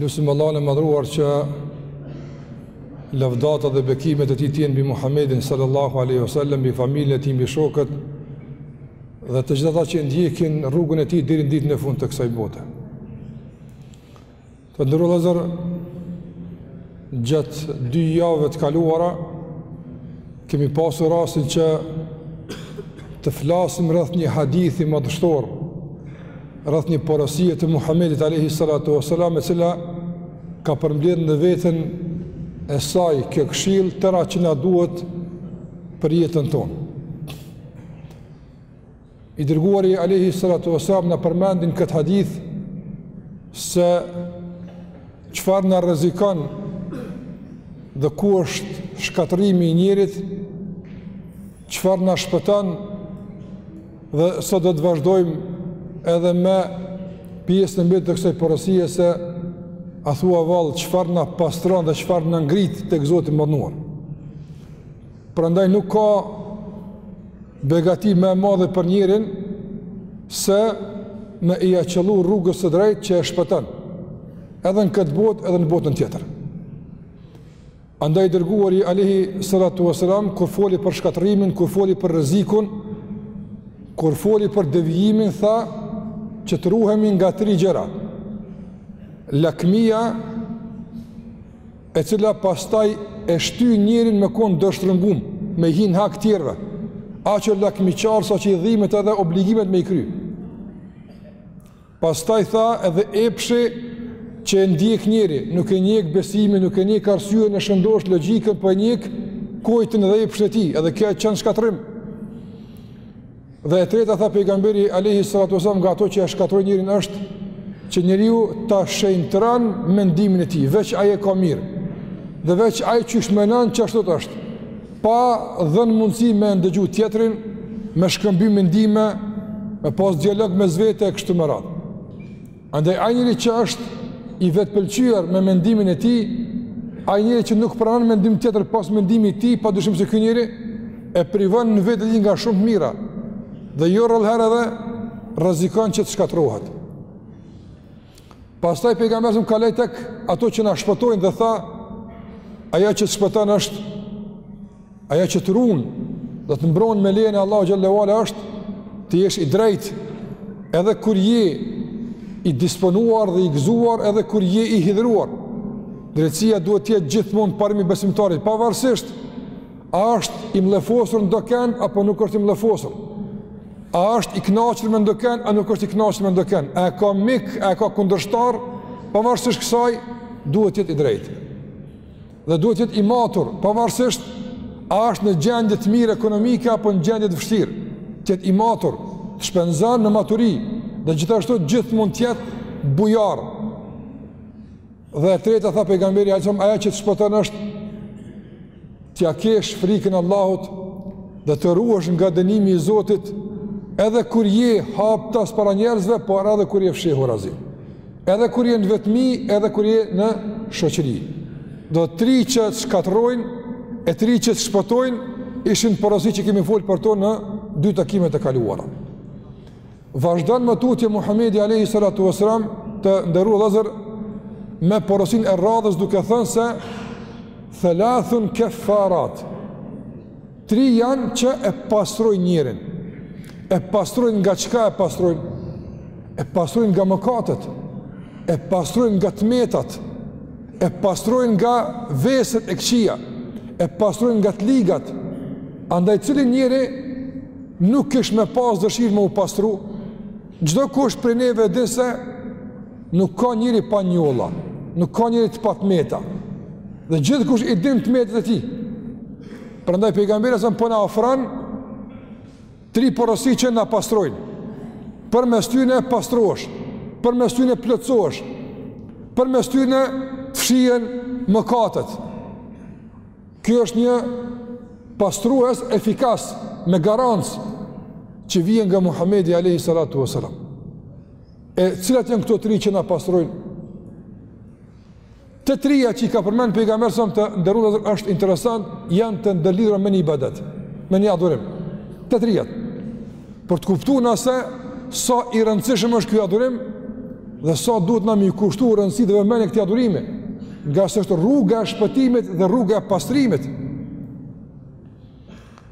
Lusim Allahun e Madhëruar që lavdata dhe bekimet e tij të jenë mbi Muhamedin sallallahu alaihi wasallam, mbi familjen e tij, mbi shokët dhe të gjithë ata që ndjekin rrugën e tij deri në ditën e fundit të kësaj bote. Të nderuar vëllezër Gjatë dy javëve të kaluara kemi pasur rastin që të flasim rreth një hadithi madhështor, rreth një porosie të Muhamedit alayhi salatu wasalam, e cila ka përmbledh në veten e saj kjo këshill tërë atë që na duhet për jetën tonë. I dërguari alayhi salatu wasallam na përmendin këtë hadith se çfarë na rrezikon dhe ku është shkatërrimi i njerit, çfarë na shpëton dhe sot do të vazhdojmë edhe me pjesën e mbet të kësaj porosie se a thua vallë çfarë na pastron dhe çfarë na ngrit tek Zoti i Madhëruar. Prandaj nuk ka begati më e madhe për njerin se me ia qëllu rrugës së drejtë që e shpëton. Edhe në këtë botë, edhe në botën tjetër. Andaj i dërguari alayhi salatu wasalam kur foli për shkatërrimin, kur foli për rrezikun, kur foli për devijimin tha që të ruhemi nga tri gjëra. Lakmia e cila pastaj e shty njerin me kon dorështrëngum, me i hin hak tjerëve, aq o lakmiqar sa që i dhimet edhe obligimet me i kry. Pastaj tha edhe epshi që e ndjek njeri, nuk e njek besimin, nuk e njek arsyen e shëndosh logikën, por po e njek kokën edhe epshin e tij, edhe kjo e qon n'shkatrrim. Dhe e treta tha pejgamberi alayhi salatu wasallam nga ato që e shkatërrojnë njerin është që njeriu ta shenjtron mendimin e tij, veç ai e ka mirë. Dhe veç ai qysh menon qashtu është. Pa dhën mundësi me ndëgju tjetrin, me shkëmby mendime, me pas dialog me vet e kështu më radh. Andaj ai njeri që është i vetëpëlqyer me mendimin e tij, ai njeri që nuk pranon mendim tjetër pos mendimit të tij, pa dyshim se ky njeri e privon veten e tij nga shumë të mira dhe jo rrallëherë edhe rrezikon që të shkatërrohet. Pastaj pejgamberi alayhi salam kaloi tek ato që na shpëtojnë dhe tha ajo që të shpëton është Ajo që të runë dhe të mbronë me lejën e Allahut xhele ve ala është të jesh i drejtë edhe kur je i disponuar dhe i gëzuar edhe kur je i hidhruar. Drejtësia duhet të jetë gjithmonë parim i besimtarit, pavarësisht a është i mllefosur ndoken apo nuk është i mllefosur. A është i kënaqur me ndoken, a nuk është i kënaqur me ndoken? A e ka mik, a e ka kundërshtar? Pavarësisht kësaj, duhet të jetë i drejtë. dhe duhet të jetë i matur, pavarësisht a është në gjendje të mirë ekonomike apo në gjendje të vështirë, të jetë i matur, të shpenzon me maturi dhe gjithashtu gjithmonë të jetë bujar. Dhe e treta tha pejgamberi alejhi selam ajo që të shpëton është t'ia kesh frikën Allahut dhe të ruhesh nga dënimi i Zotit edhe kur je haptas para njerëzve, por edhe kur je fshehurazi. Edhe kur je në vetmi, edhe kur je në shoqëri. Do tri që të shkatërrojnë, e tri që të shpëtojnë, ishin porosi që kemi folë për to në dy takimet e kaluara. Vazhdon më tutje Muhammedi alejhi salatu ve selam të nderuar vëllezër me porosinë e radhës duke thënë se thelathun kefarat Tri janë që e pastrojnë njerin. E pastrojnë nga çka e pastrojnë? E pastrojnë nga mëkatet. E pastrojnë nga të metat. E pastrojnë nga veset e këqija. E pastrojnë nga të ligat. Andaj cili njeri nuk kish me pas dëshirë me u pastru? Çdokush prej neve e din se nuk ka njeri pa njolla, nuk ka njeri të pa të meta. Dhe gjithkush i din të metat e tij. Prandaj pejgamberi alejhi selam po na ofron, tri porosi që na pastrojnë. Përmes tyne pastrohesh, përmes tyne plotësohesh, përmes tyne të fshihen mëkatet. Ky është një pastrues efikas me garancë që vjen nga Muhammedi alejhi salatu ve selam. E cilat janë këto tri që na pastrojnë? Të trija që i ka përmend pejgamberi alejhi selam të nderuar është interesant, janë të ndërlidhura me një ibadet, me një adhurim. Të trija. Për të kuptuar na se sa i rëndësishëm është ky adhurim dhe sa duhet na me i kushtu rëndësi dhe vëmendje këtij adhurimi, ngase është rruga e shpëtimit dhe rruga e pastrimit.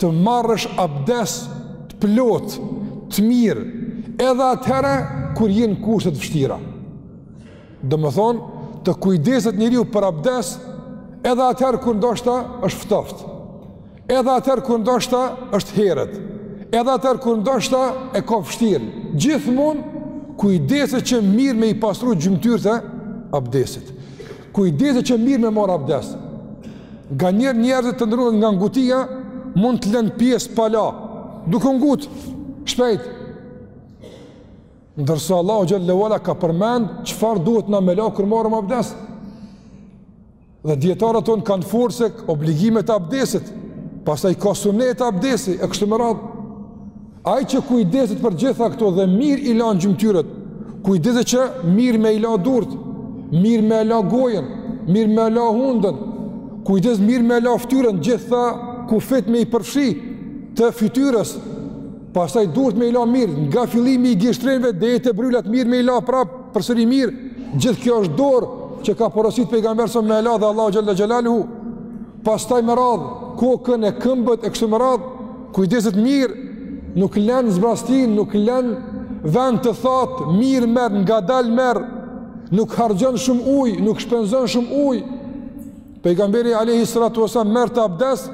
të marrësh abdes të plotë, të mirë, edhe atëherë kur je në kushte të vështira. Domethënë, të kujdeset njeriu për abdes edhe atëherë kur ndoshta është ftoft. Edhe atëherë kur ndoshta është herët. Edhe atëherë kur ndoshta e ka vështirë. Gjithmonë kujdeset që mirë me i pastru gjymtyrët e abdesit. Kujdeset që mirë me marr abdes. Nganjëherë njerëzit të nderuar nga ngutia, mund të lënë pjesë pa la, duke u ngut, shpejt. Ndërsa Allahu xhel-le ve ala ka përmend çfarë duhet na me la kur marrim abdes. Dhe dijetarët tonë kanë farze obligimet e abdesit, pastaj ka sunet abdesi, e kështu me radhë. Ai që kujdeset për gjitha këto dhe mirë i lan gjymtyrët, kujdeset që mirë me i la durt, mirë me e la gojën, mirë me la hundën, kujdeset mirë me e la fytyrën, gjitha kufijt me i përfshi të fytyrës, pastaj durt me i la mirë, nga fillimi i gishtrenve deri te bërrylat mirë me i la prapë, përsëri mirë, gjithë kjo është dorë që ka porosit pejgamberi a.s. me e la dhe Allahu xhel-le xhelaluhu, pastaj me radhë kokën e këmbët e kështu me radhë, kujdeset mirë, nuk len zbrazti, nuk len vend të thatë, mirë merr, ngadalë merr, nuk harxhon shumë ujë, nuk shpenzon shumë ujë, pejgamberi alejhi salatu ves-selam merrte abdes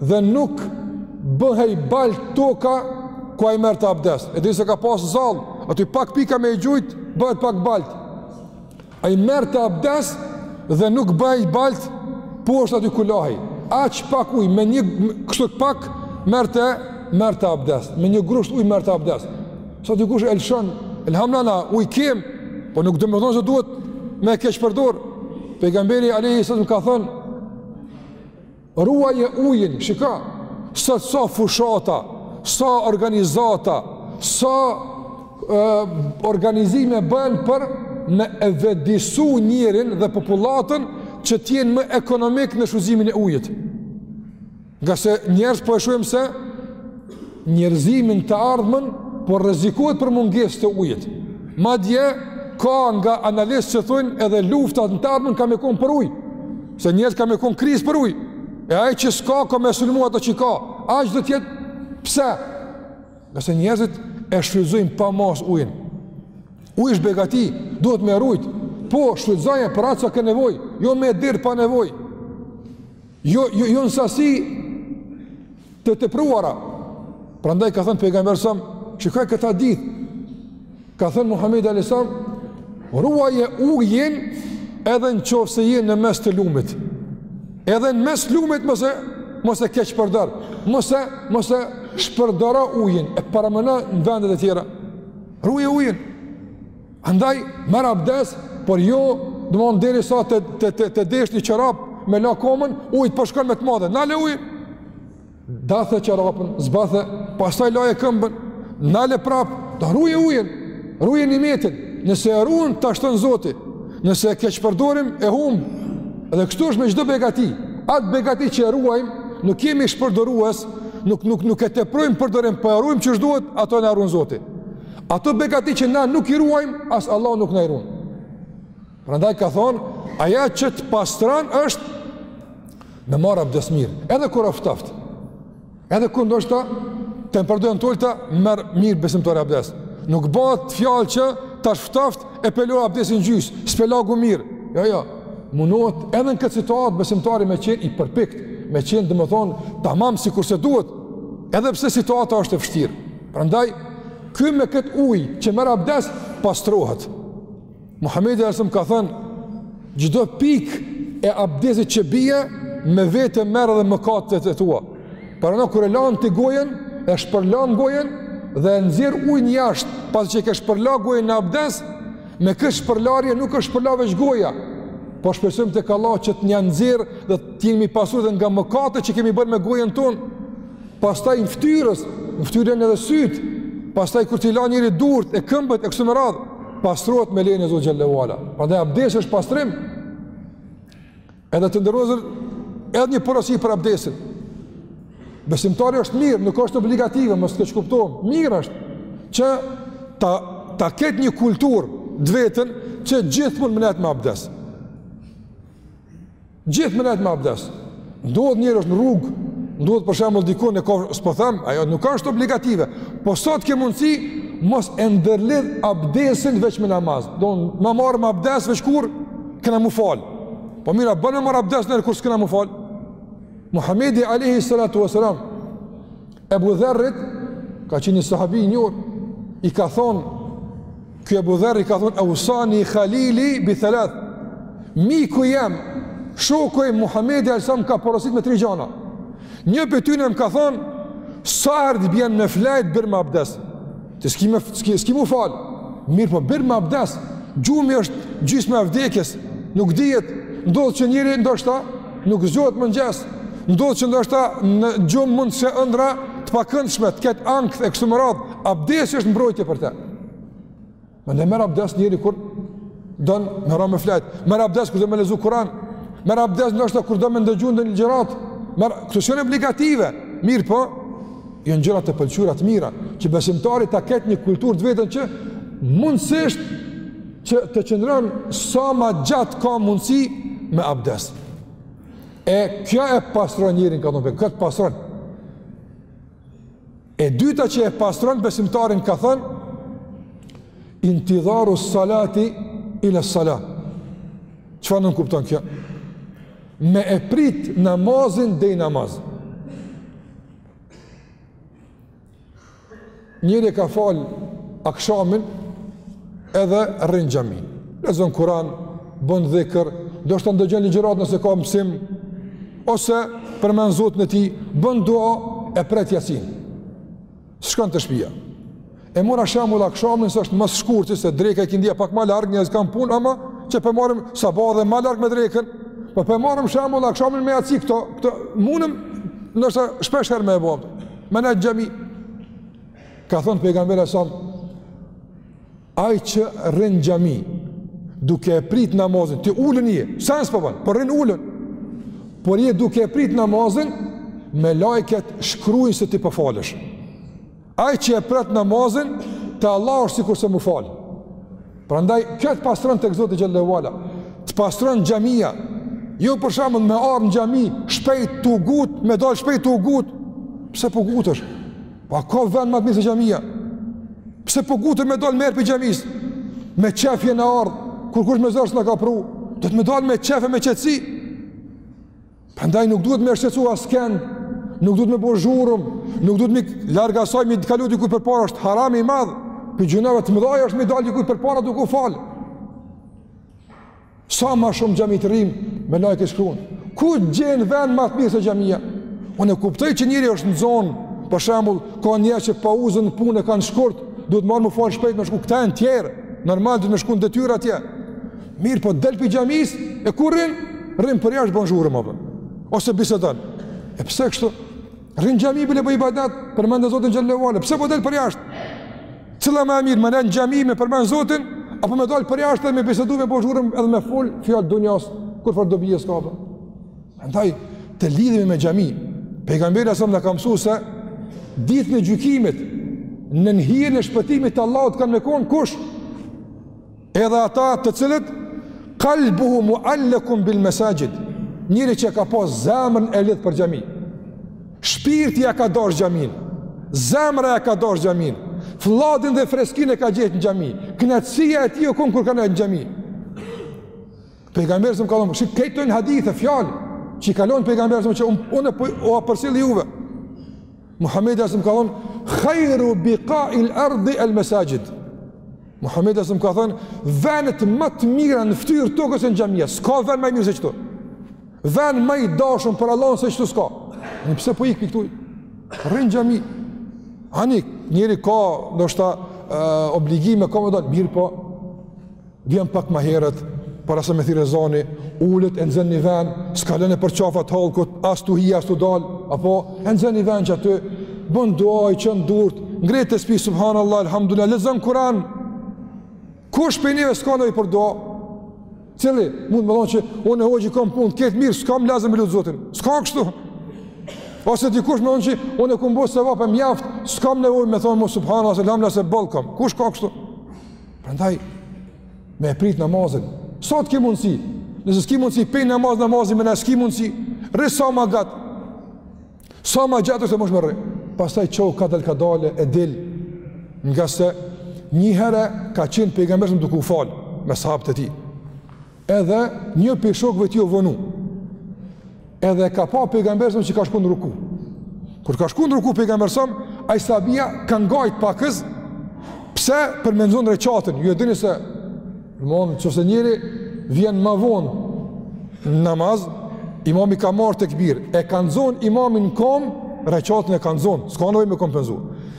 dhe nuk bëhej baltë toka ku ai merrte abdes, e dini se ka pasë zall, aty pak pika me e gjujt, bëhet pak baltë, Ai merrte abdes dhe nuk bëhej balt poshtë aty ku lahej. Aq pak ujë me një kështu pak merrte merrte abdes. Me një grusht ujë merrte abdes. Sot dikush e lëshon, elhamdulilah, ujë kem, po nuk domethanë se duhet me keqpërdor. Pejgamberi alejhi selam ka thënë Ruaje ujin, shiko, sot sa fushata, sa organizata, sa organizime bëhen për me e vetëdijesu njeriun dhe popullatën që të jenë më ekonomik në shfrytëzimin e ujit. Ngase njerëz po e shohim se njerëzimi në të ardhmen po rrezikohet për mungesë të ujit. Madje ka nga analistë që thonë edhe lufta në të ardhmen ka me kon për ujë. Se njerëz ka me kon kriz për ujë. E ai që s'ka ka me sulmu ato që ka. Aq do të jetë pse? Nëse njerëzit e shfrytëzojnë pa masë ujin. Uji është begati, duhet me e rujt. Po, shfrytëzoje për atë që ke nevojë, jo me e derdh pa nevojë. Jo, jo, jo në sasi të tepruara. Prandaj ka thënë pejgamberi a.s., shikoje këtë hadith, ka thënë Muhamedi alejhi selam, ruaje ujin edhe në qoftë se je në mes të lumit. Edhe në mes t'lumit mos e, mos e keqpërdor, mos e, mos e shpërdoro ujin, e lëre më në vendet e tjera. Ruaje ujin. Andaj merr abdes, por jo, domethonë derisa të të të deshni çorap me la komën, ujët po shkon me të madhe. Nale ujën. Dathë çorapën, zbathe, pastaj laje këmbën. Nale prap, do ruje ujin. Ruje nimetin. Nëse e ruan ta shton Zoti. Nëse e keqpërdorim e humb. Dhe kështu është me çdo begati. Atë begati që e ruajmë, nuk jemi shpërdorues, nuk nuk nuk e teprojmë përdorim, po e ruajmë qysh duhet, ato na e ruan Zoti. Ato begati që na nuk i ruajmë, as Allahu nuk na i ruan. Prandaj ka thon, ajo që të pastron është me marr abdes mirë, edhe kur është ftoft. Edhe kur ndoshta temperatura t'ulta merr mirë besimtari abdes. Nuk bëhet fjalë që tash ftoft e pe lo abdesin gjys, s'pe lagu mirë. Jo, jo. Mundohet edhe në këtë situatë besimtari me qenë i përpikt, me qenë domethën tamam sikur se duhet, edhe pse situata është e vështirë. Prandaj ky me kët ujë që merr abdes pastrohet. Muhamedi alejhi selam ka thënë çdo pikë e abdesit që bie me vete merr edhe mëkatet e tua. Pra na kur e lan ti gojën, e shpërlan gojën dhe e nxjerr ujin jashtë, pasi që e ke shpërla gojën në abdes, me këtë shpërlarje nuk është shpërla veç goja, po shpresojmë tek Allahu që të na nxjerr dhe të jemi pastru edhe nga mëkatet që kemi bërë me gojën tonë. pastaj në fytyrës, në fytyrën edhe sytë, pastaj kur t'i la njeri durt e këmbët e kështu me radhë, pastrohet me lejen e Zotit xhel-le ue ala. Prandaj abdesi është pastrim. Edhe të nderuar edhe një porosi për abdesin. Besimtari është mirë, nuk është obligative, mos keqkuptohem. Mirë është që ta ta ketë një kulturë të vetën që gjithmonë me nejt me abdes. Gjithë me nejtë me abdes. Ndodh njeri është në rrugë, ndodh për shembull dikun e ka s'po them, ajo nuk është obligative. Po sa t' ke mundësi, mos e ndërlidh abdesin veç me namaz. Domethonë me marr me abdes veç kur kena m'u fal. Po mirë bon me marr abdes edhe kur s'kena m'u fal. Muhammedi Alejhi Salatu Veselam, Ebu Dherrit, ka qenë një sahabi i njohur, i ka thonë, ky Ebu Dherr i ka thonë, eusani khalili bi thelat, miku jem, shoku jem Muhammedi alejhi selam m'ka porosit me tri gjana. Një prej tyne më ka thonë, sa herë t'bien me flajt bjer me abdes, Ti s'ki me, s'ki, s'ki m'u fal, mirëpo bjer me abdes, gjumi është gjysma e vdekjes, nuk dihet, ndodh që njeri ndoshta nuk zgjohet në mëngjes, ndodh që ndoshta në gjumë mund sheh ëndra të pakëndshme, të ketë ankth e kështu me radhë, abdesi është mbrojtje për te. Prandaj merr abdes njeri kur don me ra me flajtë, merr abdes kur do me lezu Kuran, merr abdes ndoshta kur do me ndëgju ndonjë ligjëratë, merr, këto s'janë obligative, mirëpo, Janë gjëra të pëlqyera të mira që besimtari ta ketë një kulturë të vetën që mundësisht që të qëndron sa më gjatë ka mundësi me abdes. E kjo e pastron njerin ka thënë, kjo të pastron. E dyta që e pastron besimtarin ka thënë intidharu salati ila salat. Çfarë nënkupton kjo? Me e prit namazin deri namaz. Njeri e ka fal akshamin edhe rrin në xhami. Lezon Kur'an, bën dhikr, ndoshta ndëgjon ligjërat nëse ka mësim ose përmend Zotin e tij, bën dua e pret jacinë. S'shkon te shpia. E mora shembull akshamin se është ma së shkurti se dreka ikindia pak ma larg, njerëz kam punë ama që po e marrim sabahi edhe ma larg me drekën. Po po e marrim shembull akshamin me jaci këto, këto munëm ndoshta shpeshherë me e bo. Me nejt në xhami. Ka thënë pejgamberi sa ai që rrin në xhami duke e prit namazin, ti ulun je, sen s'po bën, po rrin ulun. Por je duke e prit namazin melaiket shkrujnë se ti po falesh. Ai që e pret namazin te Allahu është sikurse m'u fal. Prandaj kjo të pastron tek Zoti xhele ue ala. Të pastron xhamia. Jo për shembull me ardh në xhami, shpejt tu u ngut, me dal shpejt tu u ngut. Pse po ngutesh? Po a ka vend ma të mirë se xhamia. Pse po ngutesh me dal menjëherë prej xhamisë? Me qejf jena ardh, kurkush me zor s'na ka pru, duhet me dal me qejf e me qetësi. Prandaj nuk duhet me shqetësu asken, nuk duhet me bo zhurmë, nuk duhet me largu as me i kalu dikujt përpara, është haram i madh, prej gjynahve të mëdhaj është me dal dikujt përpara duke u fal. Sa ma shumë në xhami të rrimë, melaiket shkrujnë. Ku gjen vend ma të mirë se xhamia? Unë e kuptoj që njeri është i nxonë, për shembull, ka njerëz që pauzën në punë e kanë shkurt, duhet me ardh m'u fal shpejt me shku, këto janë tjera, normal duhet me shku në detyrë atje. Mirëpo del prej xhamisë, e ku rrin? Rrin përjashtë bon zhurmë ose bisedon. E pse kështu? Rri në xhami bile bo ibadet, përmende Zotin xhele ue ala. Pse po del përjashtë? Cila ma e mirë, me nejt në xhami me përmend Zotin, apo me dal përjashtë e me bisedu me bo zhurmë edhe me fol fjalë dunjasë, kurfarë dobije s'ka. Prandaj të lidhemi me xhami. Pejgamberi sa na ka msu se ditën e gjykimit nën hijen e shpëtimit të Allahut kanë me kon kush Edhe ata të cilët kalbuhu muallakum bil masajid, njeri që e ka pas zemrën e lidhun për xhami. Shpirti ia ka dash xhaminë. Zemra ia ka dash xhaminë. Flladin dhe freskinë e ka gjetë në xhami. Kënaqësia e tij u kon kur ka nejt në xhami. Pejgamberi sa ka thonë, "Shik këto janë hadithe e fjalë që i ka lonë pejgamberi sa që unë po ua përcjell juve." Muhamedi a.s. ka thënë khairu biqa il ardi al masajid. Muhamedi a.s. ka thënë vendet më të mira në fytyrë t'tokës janë xhamia. S'ka vend më i mirë se këtu. Vend më i dashur për Allahun se këtu s'ka. Në pse po ik pi këtu? Rri n'xhami. Ani njeri ka ndoshta uh, obligime ka me dalë, mirë po Vjen pak më herët, para se me thirrë ezani, ulet e nxen një ven, s'kalon për qafa të hallkut, as tu hi, as tu dal, apo, e nxen një ven qaty, bën dua, çon durt, ngreh tespih, subhanallah, alhamdulillah, lexon kuran, kush prej neve s'ka nevojë për dua, cili, mund me thonë që, unë e hoqë i kam punët krejt mirë, s'kam lazëm me lutë zotin, s'ka kështu, ose dikush me thonë që, unë kom bo sevape mjaft, s'kam nevojë me thonë ma, subhanallah, alhamdulillah, se boll kom, kush ka kështu, Prandaj me e prit namazin. Sa të kesh mundsi. Nëse s'ke mundsi pej namaz namazin me na s'ke mundsi, rri sa më gjat. Sa më gjatë të mujsh me rri. Pastaj çou kadal-kadale e dil, ngase një herë ka qenë pejgamberi duke u fal me sahabët e tij. Edhe një prej shokëve të tij u vonu. Edhe e ka pa pejgamberin a.s. që ka shkuar në ruku. Kur ka shkuar në ruku pejgamberi a.s., ai sahabia ka ngajt pakës. Pse për me nxon rekatin? Ju e dini se domthon nëse njeri vjen më vonë në namaz, imami ka marrë tekbir, e ka nxon imamin n'kom, rekatin e ka nxon, s'ka nevojë me kompenzuar.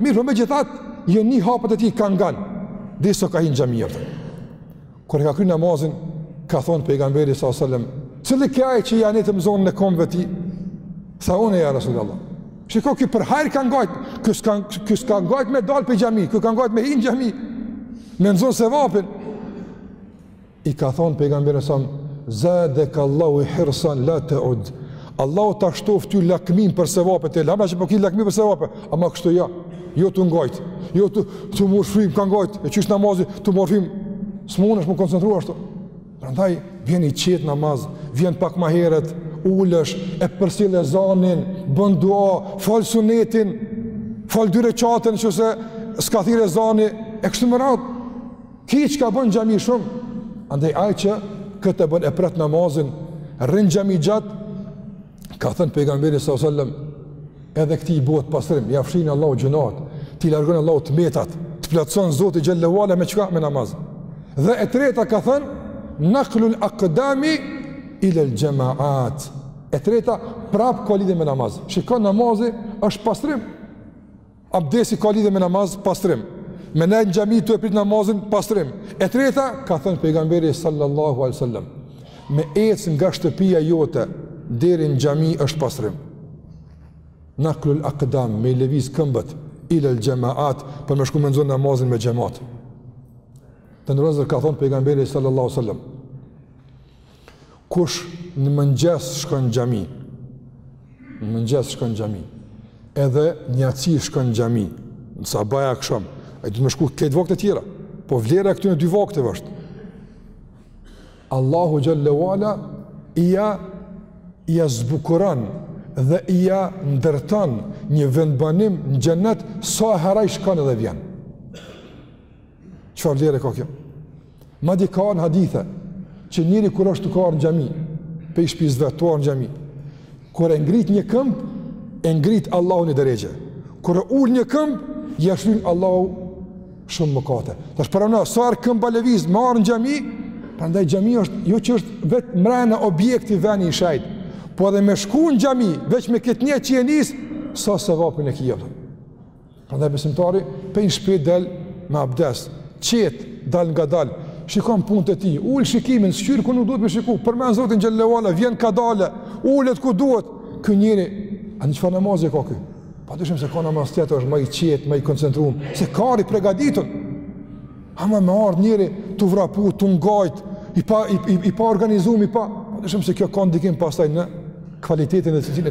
Mirë, po megjithatë, ia nin hapat e tij, ka nga. Disi ka hi n'xhami. Kur e ka kryer namazin, ka thon pejgamberi alejhi selam, "Cili ke ai që ia ndjetëm zonin e komve t'tij?" Tha unë ja Rasulullah. Shiko, ky për hajr ka ngajt, ky s'kan ky s'ka ngajt me dal pi xhamie, ky ka ngajt me hi n'xhami. Me nxon sevapin. i ka thonë pejgamberi a.s. zadeka Allahu hirsan la taud Allahu ta shtoft ty lakminë për sevape të lumtë që po ki lakmi për sevape ama kështu jo jo tu ngajt jo tu t'u marrë fryma ka ngajt e qysh namazi tu marrë frym s'munesh m'u koncentru ashtu prandaj vjen i qetë n'namaz vjen pak më herët ulesh e përcill ezanin bën dua fal sunetin fal dy rekate nëse s'ka thirrë ezani e kështu me radhë Ki çka bën n'xhami shumë, andaj ai që këtë bën e pret namazin, rri n'xhami gjat, ka thënë pejgamberi sallallahu alajhi wasallam, edhe këtij i bëhet pastrim, ia fshin Allahu gjynahet, t'i largon Allahu të metat, të plotëson Zoti xhelle ue ala, me çka me namaz. Dhe e treta ka thënë naqlul aqdami ila al jamaat. E treta prap ka lidhje me namaz. Shikon namazi është pastrim. Abdesi ka lidhje me namaz, pastrim. Me nejt në xhami tu e prit namazin, pastrim. E treta, ka thënë pejgamberi sallallahu alaihi wasallam, me ec nga shtëpia jote deri në xhami është pastrim. Naklul aqdam me i lëviz këmbët ila al jamaat për me shku me nxon namazin me xhemat. Të nderuar ka thënë pejgamberi sallallahu alaihi wasallam, Kush në mëngjes shkon në xhami? Në mëngjes shkon në xhami. Edhe në jaci shkon në xhami, në sabah e akshom, ai do me shku kejt vaktet tjera, po vlera e këtyne dy vakteve është. Allahu xhele ve ala ia, ia zbukuron dhe ia ndërton një vendbanim në xhenet sa herë ai shkon edhe vjen. Çfarë vlere ka kjo? Madje ka në hadithe që njeri kur është tu ardh në xhami, pej shpisë tu ardh në xhami, kur e ngrit një këmbë, e ngrit Allahu një derexhe. Kur e ul një këmbë, ia shlyn Allahu shumë mëkate. Tash pra na, sa herë këmba lëviz, me ardh në xhami, prandaj xhamia është, jo që është vetë mrena objekti veni i shejtë, po edhe me shku në xhami, veç me këtë nijet që je nisë, sa sevapin e ki. Prandaj besimtari pej shpisë del me abdes, qet, dal ngadal, shikon punët e tij, ul shikimin, s'kqyr ku nuk duhet me shiku, përmend Zotin xhele ve ala, vjen kadale, ulet ku duhet. Ky njeri, a në çfarë namazi ka ky? Pa dyshim se ka namaz tjetër, është ma i qetë, ma i koncentrum, se ka ardh i pregaditun. Ama me ardhë njeri tu vrapu, tu ngajt, i pa, i, i, i pa organizum, i pa... Pa dyshim se kjo ka ndikim pastaj në kvalitetin dhe cilësinë.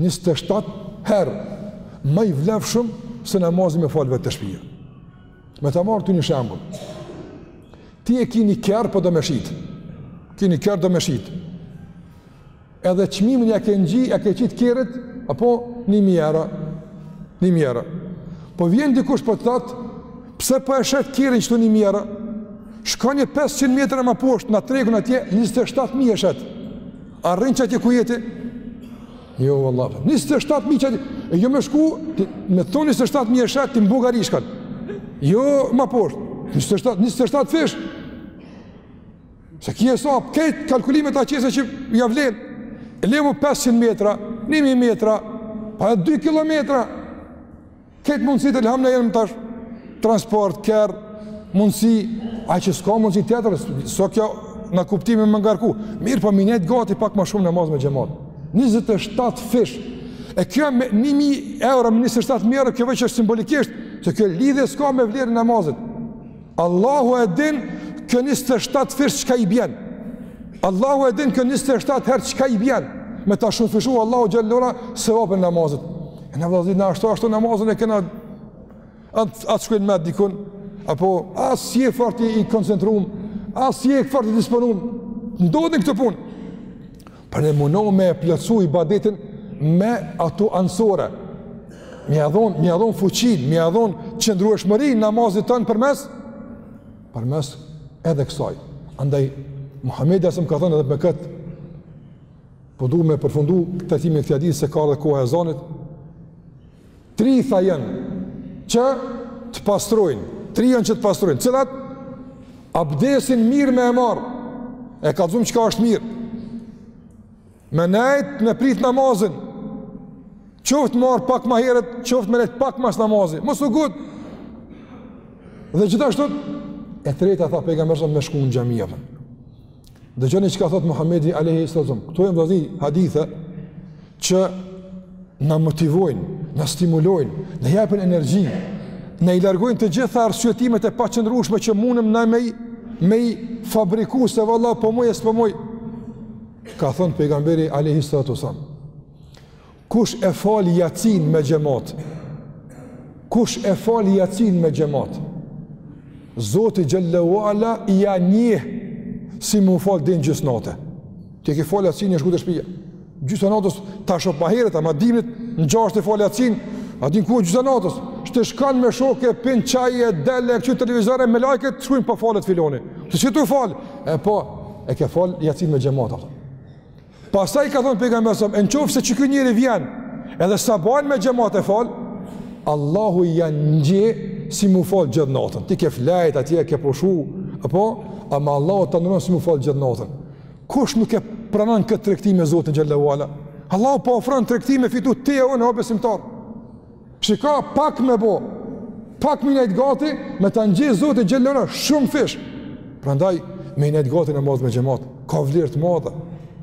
njëzet e shtatë herë ma i vlefshëm se namazi me fal vetë te shpia. Me ta marr ty një shembull. Ti e ki ni kerr po do me shit. Ki ni kerr do me shit. Edhe çmimin ja ke ngji, ja ke qit kerrit apo një mijë euro. Një mijë euro. Po vjen dikush po të thot, pse po e shet kerrin qetu një mijë euro? Shko një 500 metra ma poshtë në tregun atje 27000 e shet. A rrin qaty ku je ti? Jo valla. 27 mijë qaty. E jo me shku, ti, me thon 27 mijë e shet ti në Bullgari shkon. Jo ma poshtë. 27 27 fish. Se ki e sa, kejt kalkulimet ta qesin që ja vlen, e le mo 500 metra, 1000 metra, po edhe 2 kilometra, Kejt mundësi të lehta na janë tash, transport, kerr, mundësi, ai që s'ka mundësi tjetër, s'o kjo në kuptim me ngarku. Mirëpo me nejt gati pak ma shumë namaz me xhemat. 27 fish. E kjo me 1.000 euro, me 27 mijë euro, kjo veç është simbolikisht, se kjo lidhje s'ka me vlerën e namazit. Allahu e din kjo 27 fish çka i bjen. Allahu e din kjo 27 herë çka i bjen. Me ta shumë fishu Allahu xhelle ala sevapin namazit. E na vllazni ashtu ashtu namazin e kena atë shkojmë me dikun. Apo as s'je fort i koncentrum, as s'je fort i disponum. Ndodhin këto punë. Për me u munu me e plotësu ibadetin me ato anësore. Me ia dhonë, me ia dhonë fuqinë, me ia dhonë qëndrueshmërinë namazit tënë përmes, përmes edhe kësaj. Andaj, Muhamedi a.s. ka thënë edhe me këtë, po du me e përfundu trajtimin e këtij hadithi se ka ardhë koha e ezanit, Tri tha janë që të pastrojnë, tri janë që të pastrojnë. Cilat? Abdesin mirë me e marrë, e kallzum çka është mirë. Me nejtë me pritë namazin, qoftë me ardhë pak ma herët, qoftë me nejtë pak mas namazi, mos u ngutë. Dhe gjithashtu, e treta tha pejgamberi a.s. me shku në xhamia. Dëgjoni çka thot Muhamedi alejhi salatu ues selam. Kto janë vllazni hadithe që na motivojnë, na stimulojnë, na japin energji, na i largojnë të gjitha arsyetimet e paqëndrueshme që mundem na me i fabriku se valla po muj e s'po muj. Ka thënë pejgamberi alejhi salatu ues selam. Kush e fal jacin me xhemat? Kush e fal jacinë me xhemat? Zoti xhelle ue ala ja njeh si me u fal deri n'gjysë nate. Ti e ke fal jacinë e shku te shpija. Gjysa natës tash po ma herët ama dimit në gjashtë e fal jacin, a din ku gjysa natës? Shkon me shokë pin çaj e del e kqyr televizor e melaqet shkrujnë po falet filani. Si si tu fal? E po, e ke fal jacin me xhemat atë. Pastaj ka thënë pejgamberi a.s., në qoftë se qiky njeri vjen, edhe sabahin me xhemat e fal, Allahu ia njeh si m'u fal gjithë natën. Ti ke flajt atje, ke pushu, apo ama Allahu ta numron si m'u fal gjithë natën. Kush nuk e pranon këtë tregti me Zotin xhelle ue ala? Allahu po ofron tregti me fitu ti e unë o besimtar. Shiko pak me bo, pak me nejtë gati, me ta njehë Zoti xhelle ala shumëfish. Prandaj, me nejtë gati namaz me xhemat, ka vlerë të madhe,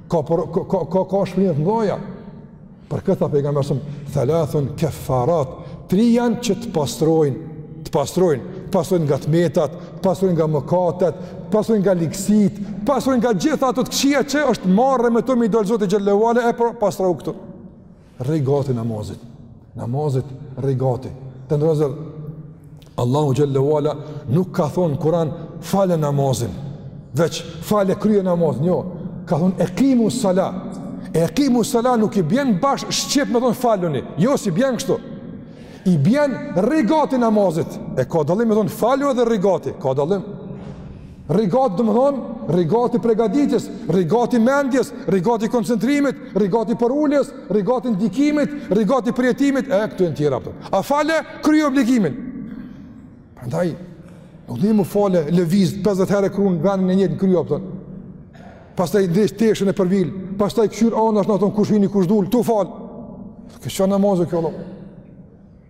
ka, për, ka, ka, ka, ka shpërblimet e mdhaja. Për këta pejgamberi a.s., thalathun kefarat, tri janë që të pastrojnë, të pastrojnë, të pastrojnë nga të metat, të pastrojnë nga mëkatet, të pastrojnë nga ligësitë, pastrojnë nga gjitha ato të këqija që është marre me to me i dolë Zotit xhelle ue ala, e pastrojnë këtu. Rri gati namazit. Namazit rri gati. Të nderuar vllezër, Allahu xhelle ue ala nuk ka thon Kur'an fale namazin. Veç fale kryje namazin. Jo, ka thon ekimu sala. Ekimu sala nuk i bjen bash shqip me thon faluni. Jo s'i bjen kështu. I bjen rri gati namazit. E ka dallim me thon falu edhe rri gati. Ka dallim. Rri gati domethonë, rri gati i përgatitjes, rri gati i mendjes, rri gati i koncentrimit, rri gati i përuljes, rri gati i ndikimit, rri gati i përjetimit e këtyne tjera ato. A fale kryje obligimin. Prandaj na të u falë lëviz 50 herë kruan vendin e njëjtë n'krye ato. Pastaj ndreq teshën e përvjel, pastaj kqyr anash në ato kush hini kush dul, tu fal. Kjo a namaz kjo. Lo.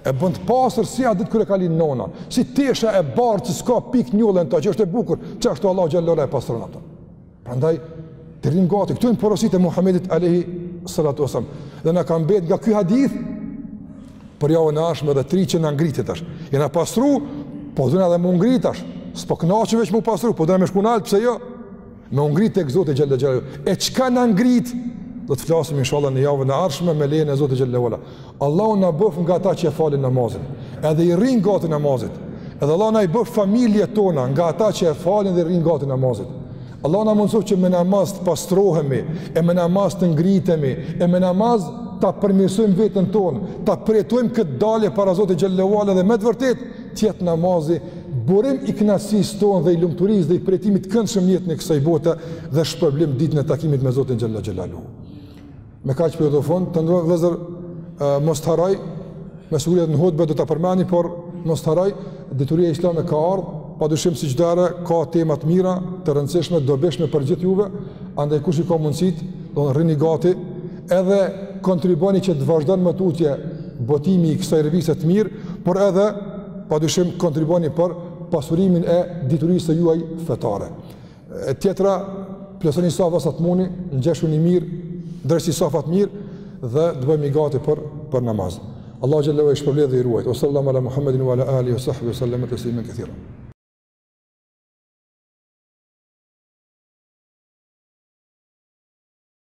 E bën të pastër si atë ditë kur e ka lind nona, si tesha e bardhë që s'ka pikë njolle n'ta që është e bukur, çashtu Allahu xhelle ue ala e pastron atë. Prandaj të rrim gati këtyne porosive të Muhamedit alejhi salatu ues-selam. Dhe na ka mbet nga ky hadith për javën e ardhshme dhe tri që na ngritin tash. Jena pastru, po duna edhe m'u ngrit tash. S'po kënaqem veç m'u pastru, po duna me shku nalt pse jo? Me u ngrit tek Zoti xhelle xhelaluhu. E çka na ngrit? Do të flasim inshallah në javën e ardhshme me lejen e Zotit xhelle ue ala. Allahu na bëft nga ata që e falin namazin, edhe i rrin gati namazit. Edhe Allahu na i bëft familjet tona nga ata që e falin dhe rrin gati namazit. Allahu na mundësoft që me namaz të pastrohemi, e me namaz të ngritemi, e me namaz ta përmirësojmë veten tonë, ta përjetojmë këtë dalje para Zotit xhelle ue ala dhe me të vërtetë të jetë namazi Burim i kënaqësisë tonë dhe i lumturisë dhe i përjetimit të këndshëm në jetën e kësaj bote dhe shpërblim ditën e takimit me Zotin xhelle xhelaluhu. Me kaq po përfundoj, të nderuar vllezër, mos të harroj, me siguri në hutbë do ta përmendi, por mos të harroj, Dituria Islame ka ardhë, padyshim si çdo herë, ka tema të mira, të rëndësishme, dobishme për gjithë juve, andaj kush i ka mundësit, do të rrini gati, edhe kontribuoni që të vazhdon më tutje botimi i kësaj reviste të mirë, por edhe padyshim kontribuoni për pasurimin e diturisë së juaj fetare. E tjetra, plotsoni safat sa t'muni, ngjeshuni mirë, ndreqni safat mirë dhe të bëhemi gati për për namaz. Allahu xhelle u shpërbleftë dhe u ruajt. Wa sallallahu ala Muhammedin wa ala alihi wa sahbihi sallam tasliman kathira.